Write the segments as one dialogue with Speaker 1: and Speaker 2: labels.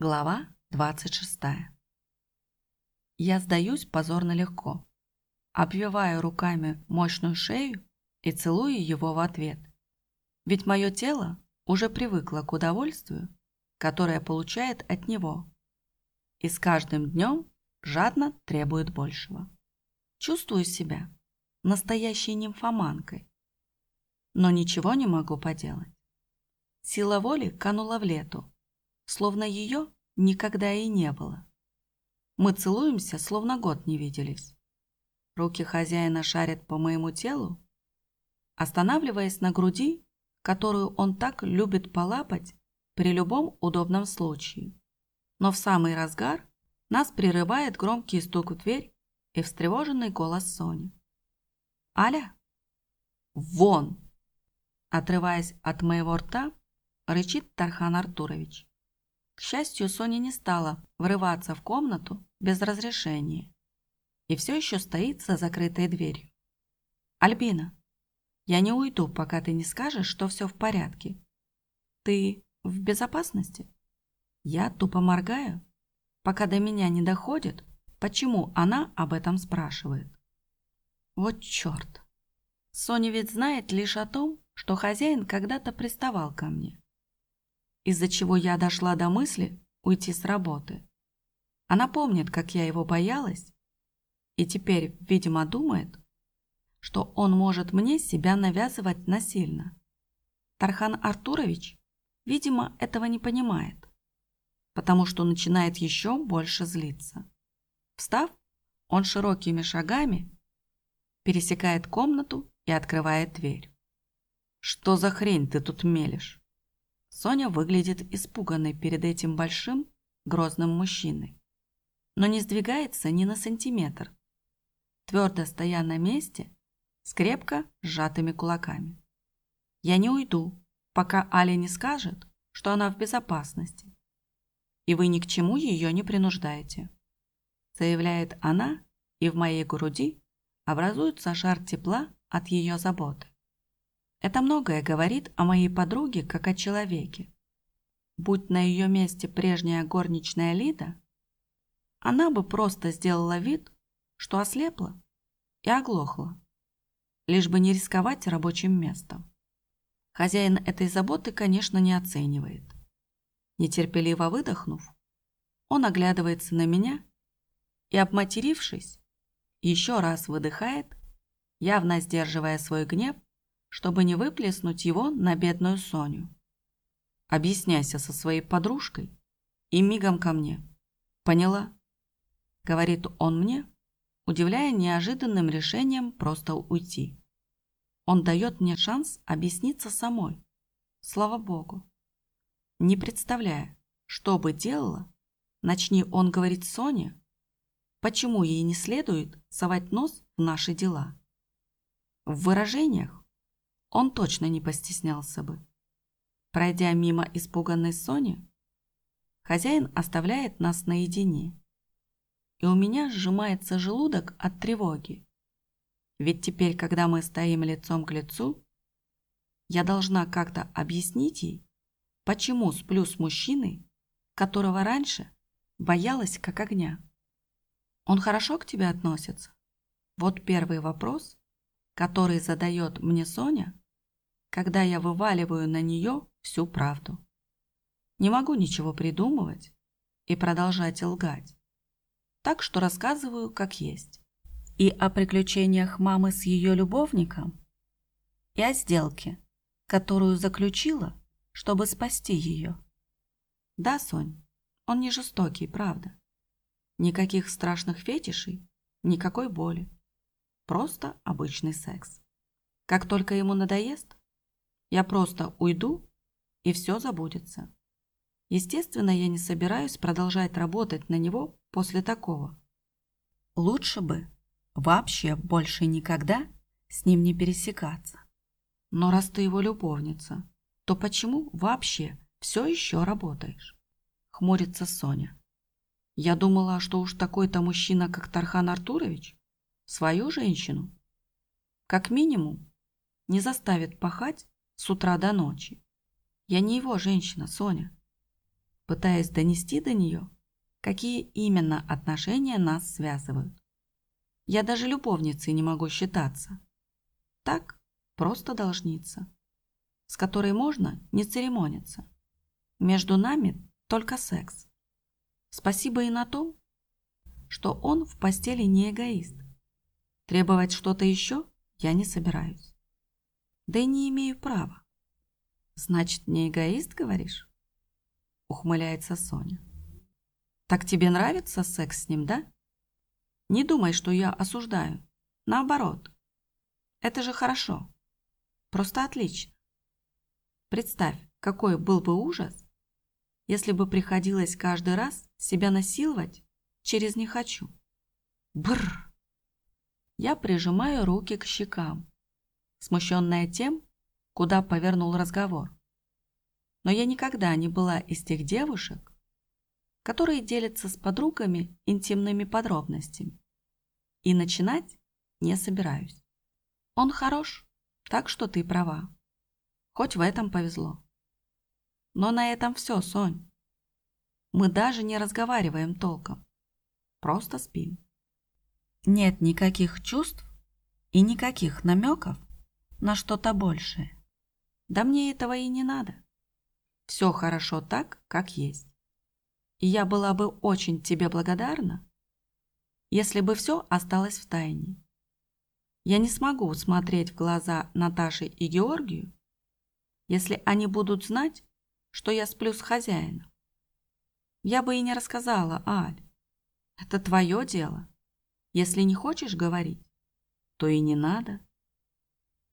Speaker 1: Глава 26. Я сдаюсь позорно легко. Обвиваю руками мощную шею и целую его в ответ. Ведь мое тело уже привыкло к удовольствию, которое получает от него. И с каждым днем жадно требует большего. Чувствую себя настоящей нимфоманкой. Но ничего не могу поделать. Сила воли канула в лету, словно ее никогда и не было. Мы целуемся, словно год не виделись. Руки хозяина шарят по моему телу, останавливаясь на груди, которую он так любит полапать при любом удобном случае. Но в самый разгар нас прерывает громкий стук в дверь и встревоженный голос Сони. «Аля?» «Вон!» Отрываясь от моего рта, рычит Тархан Артурович. К счастью, Соня не стала врываться в комнату без разрешения и все еще стоит за закрытой дверью. «Альбина, я не уйду, пока ты не скажешь, что все в порядке. Ты в безопасности?» Я тупо моргаю, пока до меня не доходит, почему она об этом спрашивает. Вот черт! Соня ведь знает лишь о том, что хозяин когда-то приставал ко мне из-за чего я дошла до мысли уйти с работы. Она помнит, как я его боялась, и теперь, видимо, думает, что он может мне себя навязывать насильно. Тархан Артурович, видимо, этого не понимает, потому что начинает еще больше злиться. Встав, он широкими шагами пересекает комнату и открывает дверь. «Что за хрень ты тут мелешь?» Соня выглядит испуганной перед этим большим, грозным мужчиной, но не сдвигается ни на сантиметр, твердо стоя на месте с крепко сжатыми кулаками. «Я не уйду, пока Аля не скажет, что она в безопасности, и вы ни к чему ее не принуждаете», заявляет она, и в моей груди образуется шар тепла от ее заботы. Это многое говорит о моей подруге как о человеке. Будь на ее месте прежняя горничная Лида, она бы просто сделала вид, что ослепла и оглохла, лишь бы не рисковать рабочим местом. Хозяин этой заботы, конечно, не оценивает. Нетерпеливо выдохнув, он оглядывается на меня и, обматерившись, еще раз выдыхает, явно сдерживая свой гнев чтобы не выплеснуть его на бедную Соню. Объясняйся со своей подружкой и мигом ко мне. Поняла? Говорит он мне, удивляя неожиданным решением просто уйти. Он дает мне шанс объясниться самой. Слава Богу. Не представляя, что бы делала, начни он говорить Соне, почему ей не следует совать нос в наши дела. В выражениях он точно не постеснялся бы. Пройдя мимо испуганной Сони, хозяин оставляет нас наедине. И у меня сжимается желудок от тревоги. Ведь теперь, когда мы стоим лицом к лицу, я должна как-то объяснить ей, почему сплю с мужчиной, которого раньше боялась как огня. Он хорошо к тебе относится? Вот первый вопрос, который задает мне Соня, когда я вываливаю на нее всю правду. Не могу ничего придумывать и продолжать лгать. Так что рассказываю как есть. И о приключениях мамы с ее любовником, и о сделке, которую заключила, чтобы спасти ее. Да, Сонь, он не жестокий, правда. Никаких страшных фетишей, никакой боли. Просто обычный секс. Как только ему надоест, я просто уйду, и все забудется. Естественно, я не собираюсь продолжать работать на него после такого. Лучше бы вообще больше никогда с ним не пересекаться. Но раз ты его любовница, то почему вообще все еще работаешь? Хмурится Соня. Я думала, что уж такой-то мужчина, как Тархан Артурович, свою женщину, как минимум, не заставит пахать с утра до ночи. Я не его женщина, Соня. пытаясь донести до нее, какие именно отношения нас связывают. Я даже любовницей не могу считаться. Так, просто должница, с которой можно не церемониться. Между нами только секс. Спасибо и на том, что он в постели не эгоист. Требовать что-то еще я не собираюсь. Да и не имею права. Значит, не эгоист, говоришь? Ухмыляется Соня. Так тебе нравится секс с ним, да? Не думай, что я осуждаю. Наоборот. Это же хорошо. Просто отлично. Представь, какой был бы ужас, если бы приходилось каждый раз себя насиловать через «не хочу». Бррр. Я прижимаю руки к щекам, смущенная тем, куда повернул разговор. Но я никогда не была из тех девушек, которые делятся с подругами интимными подробностями. И начинать не собираюсь. Он хорош, так что ты права. Хоть в этом повезло. Но на этом все, Сонь. Мы даже не разговариваем толком. Просто спим. Нет никаких чувств и никаких намеков на что-то большее. Да мне этого и не надо. Все хорошо так, как есть. И я была бы очень тебе благодарна, если бы все осталось в тайне. Я не смогу смотреть в глаза Наташи и Георгию, если они будут знать, что я сплю с хозяином. Я бы и не рассказала, Аль. Это твое дело. Если не хочешь говорить, то и не надо.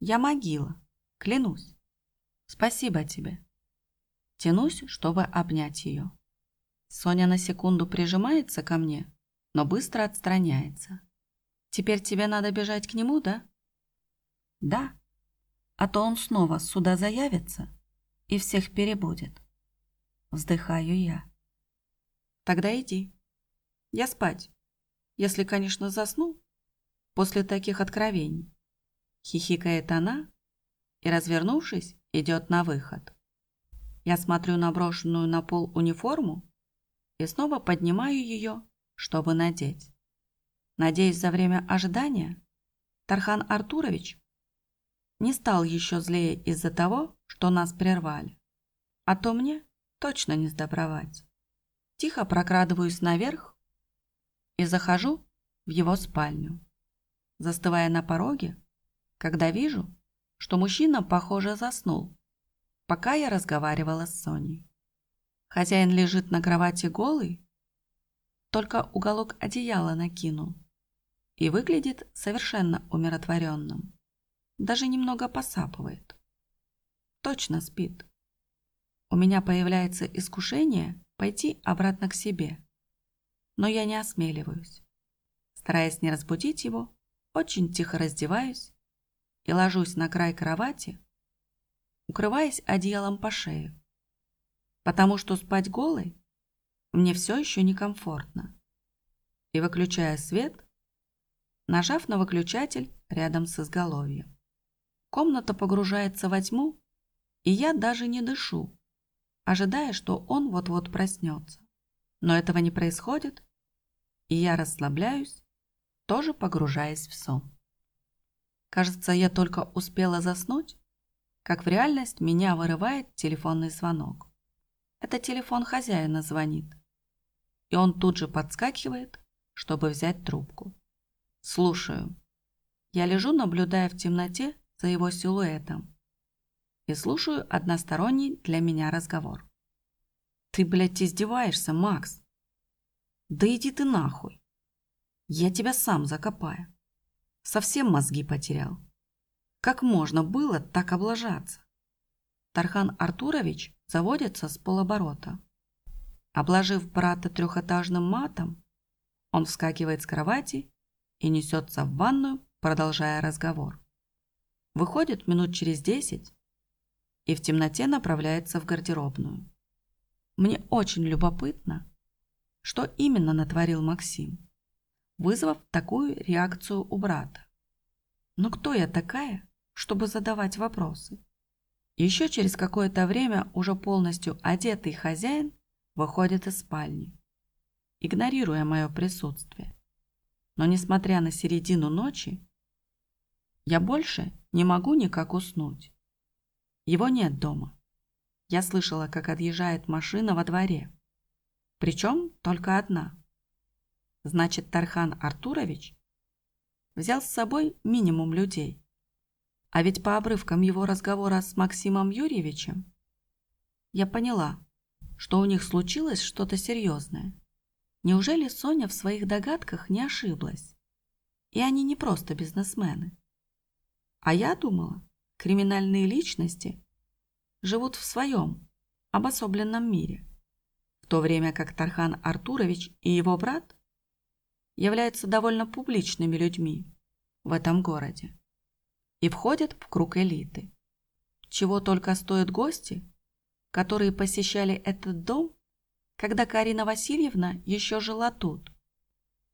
Speaker 1: Я могила, клянусь. Спасибо тебе. Тянусь, чтобы обнять ее. Соня на секунду прижимается ко мне, но быстро отстраняется. Теперь тебе надо бежать к нему, да? Да. А то он снова сюда заявится и всех перебудет. Вздыхаю я. Тогда иди. Я спать. Если, конечно, засну после таких откровений. Хихикает она и, развернувшись, идет на выход. Я смотрю на брошенную на пол униформу и снова поднимаю ее, чтобы надеть. Надеюсь, за время ожидания Тархан Артурович не стал еще злее из-за того, что нас прервали. А то мне точно не сдобровать. Тихо прокрадываюсь наверх и захожу в его спальню, застывая на пороге, когда вижу, что мужчина, похоже, заснул, пока я разговаривала с Соней. Хозяин лежит на кровати голый, только уголок одеяла накинул и выглядит совершенно умиротворенным. Даже немного посапывает. Точно спит. У меня появляется искушение пойти обратно к себе, но я не осмеливаюсь. Стараясь не разбудить его, очень тихо раздеваюсь и ложусь на край кровати, укрываясь одеялом по шею потому что спать голой мне все еще некомфортно. И выключая свет, нажав на выключатель рядом с изголовьем. Комната погружается во тьму, и я даже не дышу, ожидая, что он вот-вот проснется. Но этого не происходит, и я расслабляюсь, тоже погружаясь в сон. Кажется, я только успела заснуть, как в реальность меня вырывает телефонный звонок. Это телефон хозяина звонит. И он тут же подскакивает, чтобы взять трубку. Слушаю. Я лежу, наблюдая в темноте за его силуэтом. И слушаю односторонний для меня разговор. Ты, блядь, издеваешься, Макс? Да иди ты нахуй. Я тебя сам закопаю. Совсем мозги потерял. Как можно было так облажаться? Тархан Артурович заводится с полоборота. Обложив брата трехэтажным матом, он вскакивает с кровати и несется в ванную, продолжая разговор. Выходит минут через десять и в темноте направляется в гардеробную. Мне очень любопытно, что именно натворил Максим, вызвав такую реакцию у брата. Но кто я такая, чтобы задавать вопросы? Еще через какое-то время уже полностью одетый хозяин выходит из спальни, игнорируя мое присутствие. Но несмотря на середину ночи, я больше не могу никак уснуть. Его нет дома. Я слышала, как отъезжает машина во дворе. Причем только одна. Значит, Тархан Артурович взял с собой минимум людей. А ведь по обрывкам его разговора с Максимом Юрьевичем я поняла, что у них случилось что-то серьезное. Неужели Соня в своих догадках не ошиблась? И они не просто бизнесмены. А я думала, криминальные личности живут в своем обособленном мире, то время как Тархан Артурович и его брат являются довольно публичными людьми в этом городе и входят в круг элиты. Чего только стоят гости, которые посещали этот дом, когда Карина Васильевна еще жила тут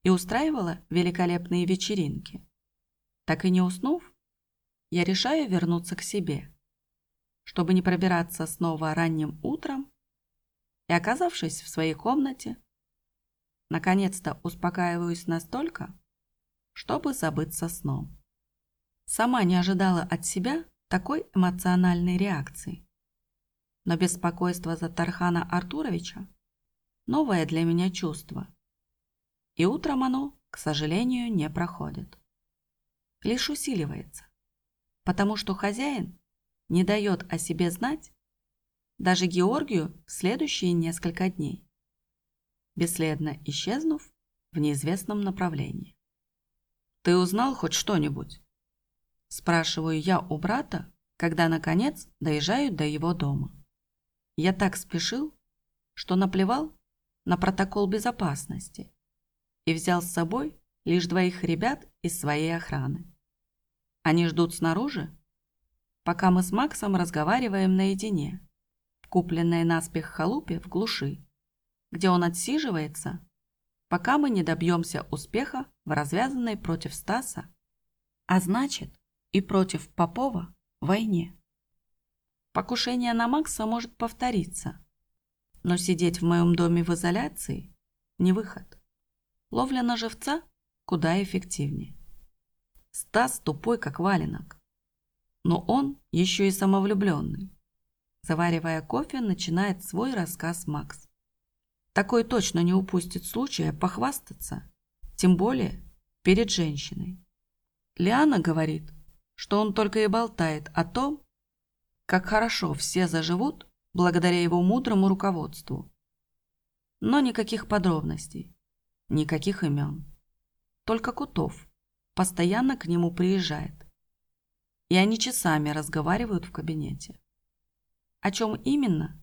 Speaker 1: и устраивала великолепные вечеринки. Так и не уснув, я решаю вернуться к себе, чтобы не пробираться снова ранним утром и, оказавшись в своей комнате, наконец-то успокаиваюсь настолько, чтобы забыться сном. Сама не ожидала от себя такой эмоциональной реакции. Но беспокойство за Тархана Артуровича – новое для меня чувство. И утром оно, к сожалению, не проходит. Лишь усиливается, потому что хозяин не дает о себе знать даже Георгию в следующие несколько дней, бесследно исчезнув в неизвестном направлении. «Ты узнал хоть что-нибудь?» Спрашиваю я у брата, когда, наконец, доезжаю до его дома. Я так спешил, что наплевал на протокол безопасности и взял с собой лишь двоих ребят из своей охраны. Они ждут снаружи, пока мы с Максом разговариваем наедине, купленной наспех халупе в глуши, где он отсиживается, пока мы не добьемся успеха в развязанной против Стаса, а значит, и против Попова войне. Покушение на Макса может повториться, но сидеть в моем доме в изоляции – не выход. Ловля на живца куда эффективнее. Стас тупой, как валенок. Но он еще и самовлюбленный. Заваривая кофе, начинает свой рассказ Макс. Такой точно не упустит случая похвастаться, тем более перед женщиной. Лиана говорит, что он только и болтает о том, как хорошо все заживут благодаря его мудрому руководству. Но никаких подробностей, никаких имен. Только Кутов постоянно к нему приезжает. И они часами разговаривают в кабинете. О чем именно,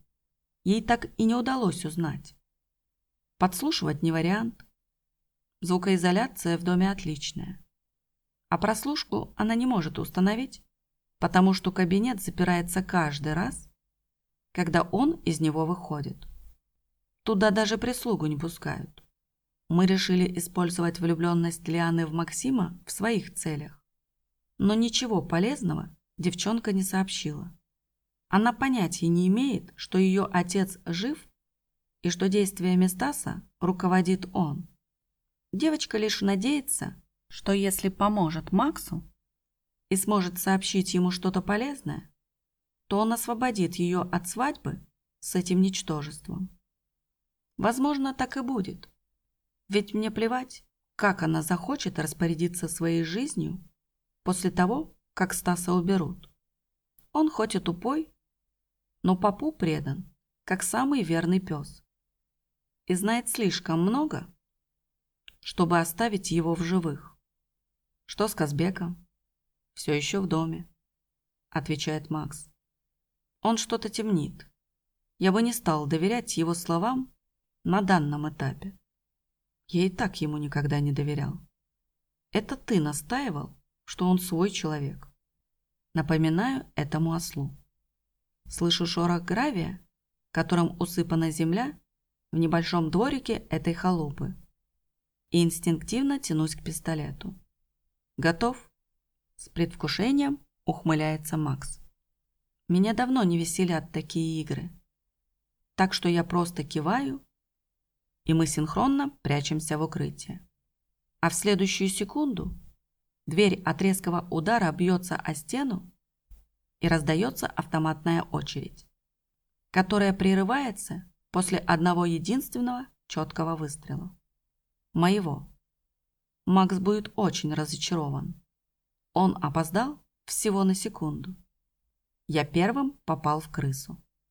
Speaker 1: ей так и не удалось узнать. Подслушивать не вариант. Звукоизоляция в доме отличная. А прослушку она не может установить, потому что кабинет запирается каждый раз, когда он из него выходит. Туда даже прислугу не пускают. Мы решили использовать влюбленность Лианы в Максима в своих целях. Но ничего полезного девчонка не сообщила. Она понятия не имеет, что ее отец жив и что действиями Стаса руководит он. Девочка лишь надеется, что если поможет Максу и сможет сообщить ему что-то полезное, то он освободит ее от свадьбы с этим ничтожеством. Возможно, так и будет. Ведь мне плевать, как она захочет распорядиться своей жизнью после того, как Стаса уберут. Он хоть и тупой, но папу предан, как самый верный пес. И знает слишком много, чтобы оставить его в живых. «Что с Казбеком?» «Все еще в доме», — отвечает Макс. «Он что-то темнит. Я бы не стал доверять его словам на данном этапе. Я и так ему никогда не доверял. Это ты настаивал, что он свой человек. Напоминаю этому ослу. Слышу шорох гравия, которым усыпана земля в небольшом дворике этой халупы, и инстинктивно тянусь к пистолету. Готов? С предвкушением ухмыляется Макс. Меня давно не веселят такие игры. так что я просто киваю, и мы синхронно прячемся в укрытие. А в следующую секунду дверь от резкого удара бьется о стену, и раздается автоматная очередь, которая прерывается после одного единственного четкого выстрела. Моего. Макс будет очень разочарован. Он опоздал всего на секунду. Я первым попал в крысу.